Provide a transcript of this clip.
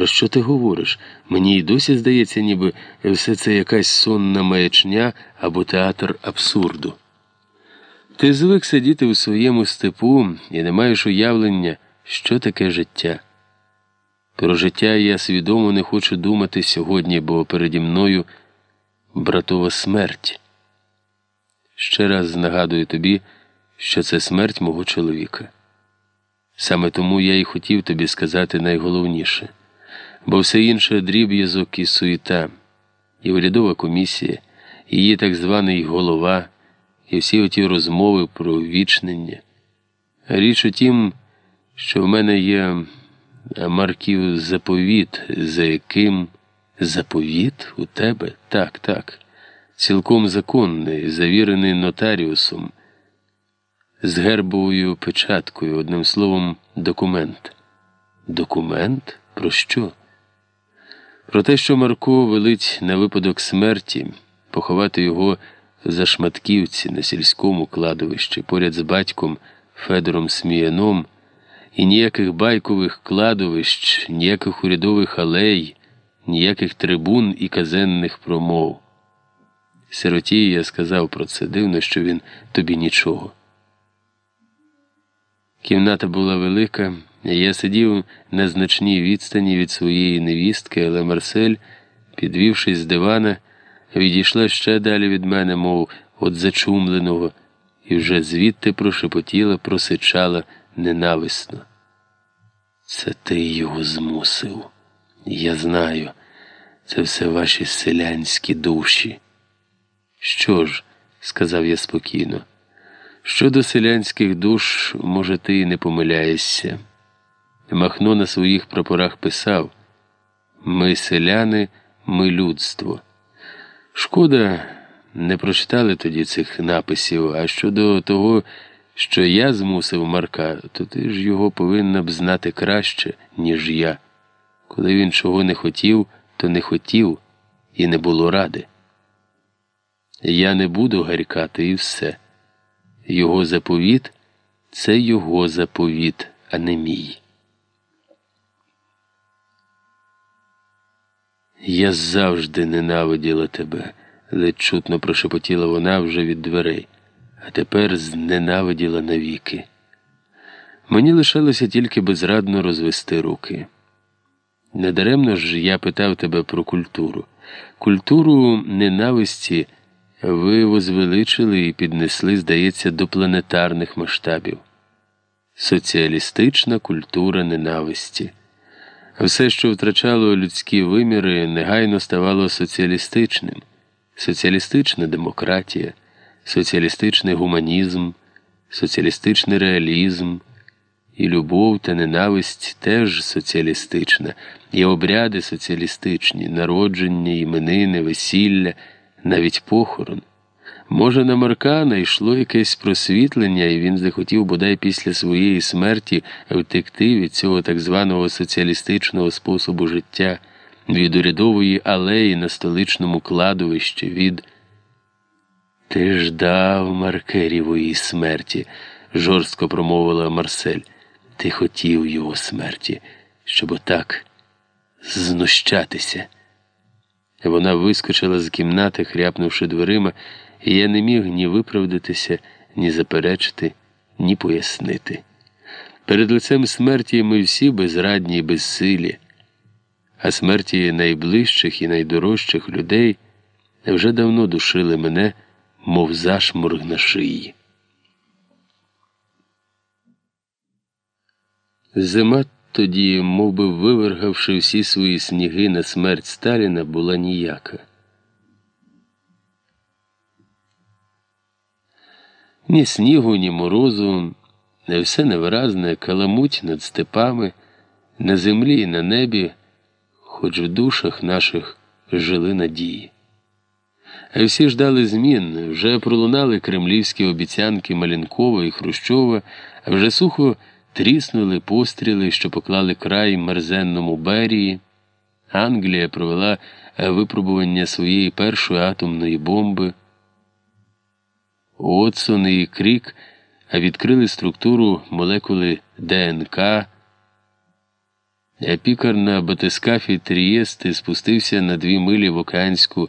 Про що ти говориш? Мені й досі здається, ніби все це якась сонна маячня або театр абсурду. Ти звик сидіти у своєму степу і не маєш уявлення, що таке життя. Про життя я свідомо не хочу думати сьогодні, бо переді мною братова смерть. Ще раз нагадую тобі, що це смерть мого чоловіка. Саме тому я й хотів тобі сказати найголовніше, бо все інше дріб'язок і суєта, і урядова комісія, і її так званий голова, і всі оті розмови про вічнення. Річ у тім, що в мене є Марків заповіт, за яким заповіт у тебе? Так, так, цілком законний, завірений нотаріусом з гербовою печаткою, одним словом, документ. Документ? Про що? Про те, що Марко велить на випадок смерті поховати його за шматківці на сільському кладовищі поряд з батьком Федором Сміяном, і ніяких байкових кладовищ, ніяких урядових алей, ніяких трибун і казенних промов. Сироті я сказав про це дивно, що він тобі нічого. Кімната була велика, я сидів на значній відстані від своєї невістки, але Марсель, підвівшись з дивана, відійшла ще далі від мене, мов от зачумленого, і вже звідти прошепотіла, просичала ненависно. Це ти його змусив. Я знаю, це все ваші селянські душі. Що ж, сказав я спокійно. Щодо селянських душ, може, ти і не помиляєшся. Махно на своїх прапорах писав Ми селяни, ми людство. Шкода, не прочитали тоді цих написів, а щодо того, що я змусив Марка, то ти ж його повинна б знати краще, ніж я. Коли він чого не хотів, то не хотів і не було ради. Я не буду гарькати і все. Його заповіт це його заповіт, а не мій. Я завжди ненавиділа тебе, ледь чутно прошепотіла вона вже від дверей, а тепер зненавиділа навіки. Мені лишалося тільки безрадно розвести руки. Недаремно ж я питав тебе про культуру. Культуру ненависті ви возвеличили і піднесли, здається, до планетарних масштабів. Соціалістична культура ненависті. Все, що втрачало людські виміри, негайно ставало соціалістичним, соціалістична демократія, соціалістичний гуманізм, соціалістичний реалізм, і любов та ненависть теж соціалістична, і обряди соціалістичні, народження, іменини, весілля навіть похорон. Може, на Марка найшло якесь просвітлення, і він захотів бодай після своєї смерті втекти від цього так званого соціалістичного способу життя, від урядової алеї на столичному кладовищі, від Ти ждав Маркерівої смерті, жорстко промовила Марсель. Ти хотів його смерті, щоб отак знущатися. Вона вискочила з кімнати, хряпнувши дверима, і я не міг ні виправдатися, ні заперечити, ні пояснити. Перед лицем смерті ми всі безрадні і безсилі, а смерті найближчих і найдорожчих людей вже давно душили мене, мов зашморг на шиї. Зима тоді, мов би вивергавши всі свої сніги на смерть Сталіна, була ніяка. Ні снігу, ні морозу, не все невиразне, каламуть над степами, на землі і на небі, хоч в душах наших жили надії. А всі ждали змін, вже пролунали кремлівські обіцянки Малінкова і Хрущова, а вже сухо тріснули постріли, що поклали край мерзенному Берії. Англія провела випробування своєї першої атомної бомби. Отсон і Крік відкрили структуру молекули ДНК. Пікар на батискафі Трієст спустився на дві милі в океанську